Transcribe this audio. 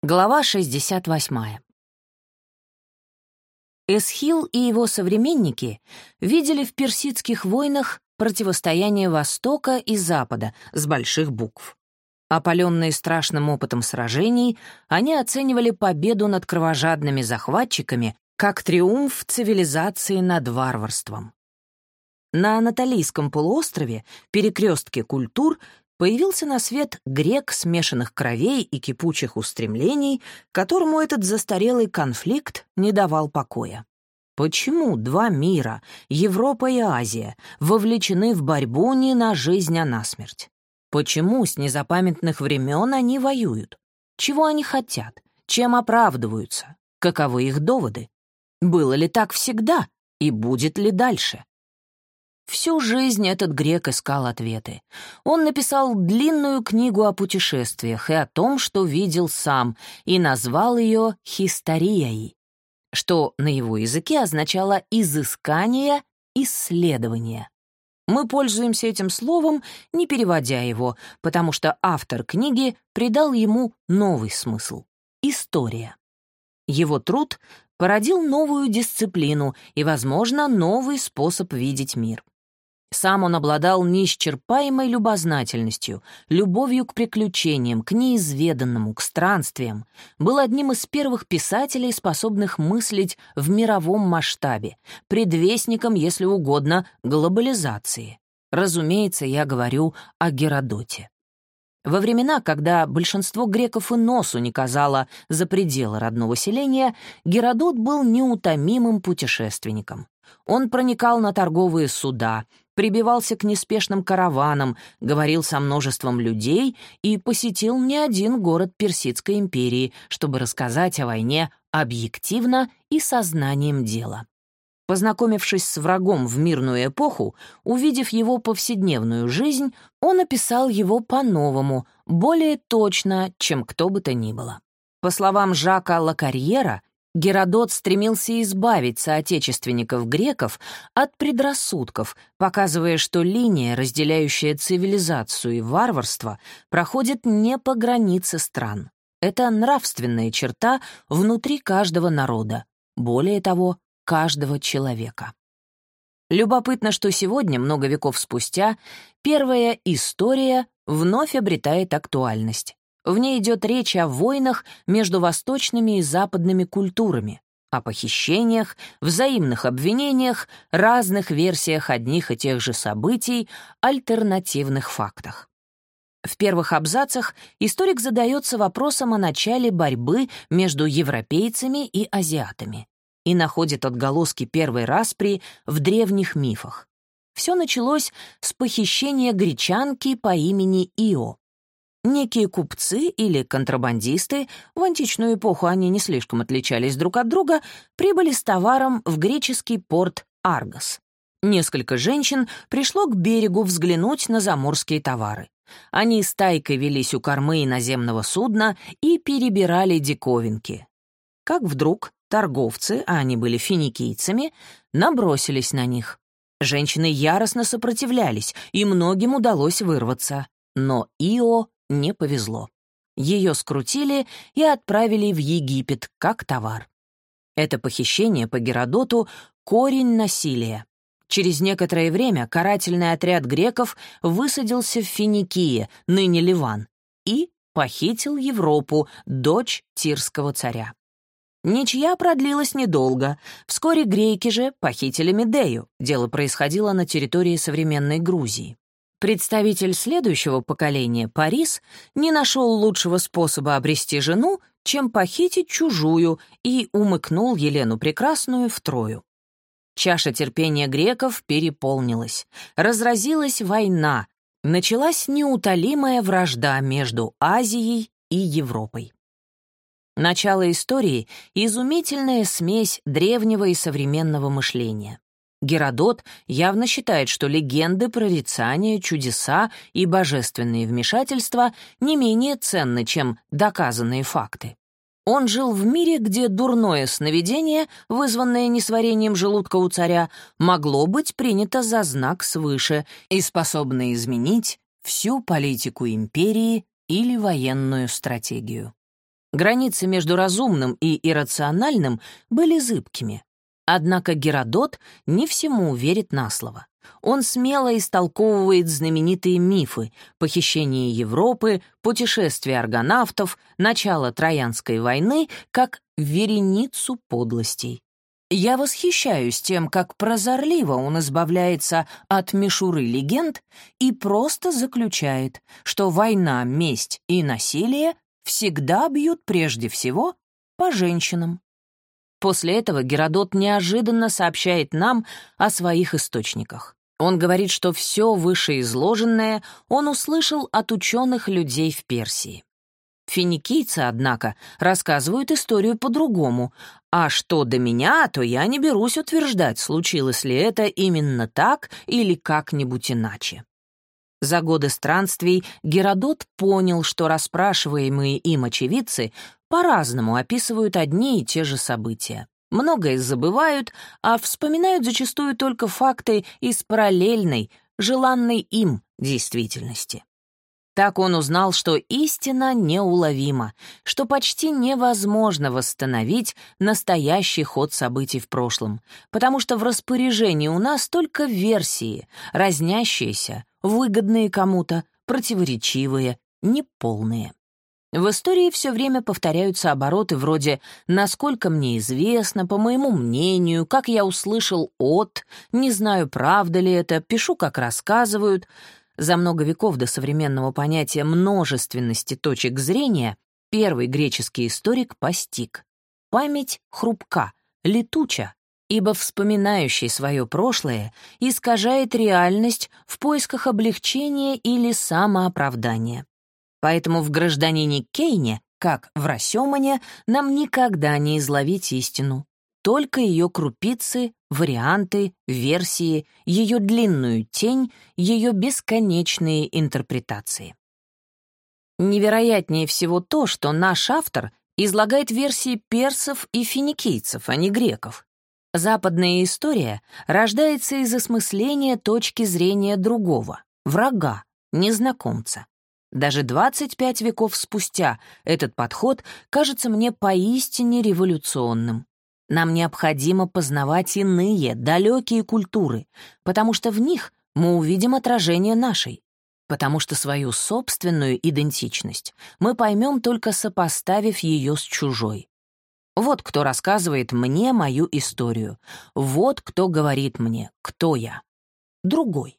Глава 68. Эсхил и его современники видели в персидских войнах противостояние Востока и Запада с больших букв. Опаленные страшным опытом сражений, они оценивали победу над кровожадными захватчиками как триумф цивилизации над варварством. На Анатолийском полуострове, перекрестке культур, появился на свет грек смешанных кровей и кипучих устремлений, которому этот застарелый конфликт не давал покоя. Почему два мира, Европа и Азия, вовлечены в борьбу не на жизнь, а на смерть? Почему с незапамятных времен они воюют? Чего они хотят? Чем оправдываются? Каковы их доводы? Было ли так всегда? И будет ли дальше? Всю жизнь этот грек искал ответы. Он написал длинную книгу о путешествиях и о том, что видел сам, и назвал ее «Хисторией», что на его языке означало «изыскание», «исследование». Мы пользуемся этим словом, не переводя его, потому что автор книги придал ему новый смысл — история. Его труд породил новую дисциплину и, возможно, новый способ видеть мир. Сам он обладал неисчерпаемой любознательностью, любовью к приключениям, к неизведанному, к странствиям. Был одним из первых писателей, способных мыслить в мировом масштабе, предвестником, если угодно, глобализации. Разумеется, я говорю о Геродоте. Во времена, когда большинство греков и носу не казало за пределы родного селения, Геродот был неутомимым путешественником. Он проникал на торговые суда, прибивался к неспешным караванам, говорил со множеством людей и посетил не один город Персидской империи, чтобы рассказать о войне объективно и сознанием дела. Познакомившись с врагом в мирную эпоху, увидев его повседневную жизнь, он описал его по-новому, более точно, чем кто бы то ни было. По словам Жака Лакарьера, Геродот стремился избавить соотечественников-греков от предрассудков, показывая, что линия, разделяющая цивилизацию и варварство, проходит не по границе стран. Это нравственная черта внутри каждого народа, более того, каждого человека. Любопытно, что сегодня, много веков спустя, первая история вновь обретает актуальность. В ней идет речь о войнах между восточными и западными культурами, о похищениях, взаимных обвинениях, разных версиях одних и тех же событий, альтернативных фактах. В первых абзацах историк задается вопросом о начале борьбы между европейцами и азиатами и находит отголоски первой распри в древних мифах. Все началось с похищения гречанки по имени Ио. Некие купцы или контрабандисты, в античную эпоху они не слишком отличались друг от друга, прибыли с товаром в греческий порт Аргос. Несколько женщин пришло к берегу взглянуть на заморские товары. Они стайкой велись у кормы иноземного судна и перебирали диковинки. Как вдруг торговцы, а они были финикийцами, набросились на них. Женщины яростно сопротивлялись, и многим удалось вырваться. Но Ио не повезло. Ее скрутили и отправили в Египет как товар. Это похищение по Геродоту — корень насилия. Через некоторое время карательный отряд греков высадился в Финикии, ныне Ливан, и похитил Европу, дочь тирского царя. Ничья продлилась недолго. Вскоре греки же похитили Медею. Дело происходило на территории современной Грузии. Представитель следующего поколения, Парис, не нашел лучшего способа обрести жену, чем похитить чужую, и умыкнул Елену Прекрасную втрою. Чаша терпения греков переполнилась. Разразилась война. Началась неутолимая вражда между Азией и Европой. Начало истории — изумительная смесь древнего и современного мышления. Геродот явно считает, что легенды, прорицания, чудеса и божественные вмешательства не менее ценны, чем доказанные факты. Он жил в мире, где дурное сновидение, вызванное несварением желудка у царя, могло быть принято за знак свыше и способно изменить всю политику империи или военную стратегию. Границы между разумным и иррациональным были зыбкими. Однако Геродот не всему верит на слово. Он смело истолковывает знаменитые мифы — похищение Европы, путешествие аргонавтов, начало Троянской войны — как вереницу подлостей. Я восхищаюсь тем, как прозорливо он избавляется от мишуры легенд и просто заключает, что война, месть и насилие всегда бьют прежде всего по женщинам. После этого Геродот неожиданно сообщает нам о своих источниках. Он говорит, что все вышеизложенное он услышал от ученых людей в Персии. Финикийцы, однако, рассказывают историю по-другому, а что до меня, то я не берусь утверждать, случилось ли это именно так или как-нибудь иначе. За годы странствий Геродот понял, что расспрашиваемые им очевидцы по-разному описывают одни и те же события. Многое забывают, а вспоминают зачастую только факты из параллельной, желанной им действительности. Так он узнал, что истина неуловима, что почти невозможно восстановить настоящий ход событий в прошлом, потому что в распоряжении у нас только версии, разнящиеся, выгодные кому-то, противоречивые, неполные. В истории все время повторяются обороты вроде «насколько мне известно», «по моему мнению», «как я услышал от», «не знаю, правда ли это», «пишу, как рассказывают», за много веков до современного понятия множественности точек зрения первый греческий историк постиг. Память хрупка, летуча, ибо вспоминающий свое прошлое искажает реальность в поисках облегчения или самооправдания. Поэтому в «Гражданине Кейне», как в «Рассемане», нам никогда не изловить истину только ее крупицы, варианты, версии, ее длинную тень, ее бесконечные интерпретации. Невероятнее всего то, что наш автор излагает версии персов и финикийцев, а не греков. Западная история рождается из осмысления точки зрения другого, врага, незнакомца. Даже 25 веков спустя этот подход кажется мне поистине революционным. Нам необходимо познавать иные, далекие культуры, потому что в них мы увидим отражение нашей, потому что свою собственную идентичность мы поймем только сопоставив ее с чужой. Вот кто рассказывает мне мою историю, вот кто говорит мне, кто я. Другой.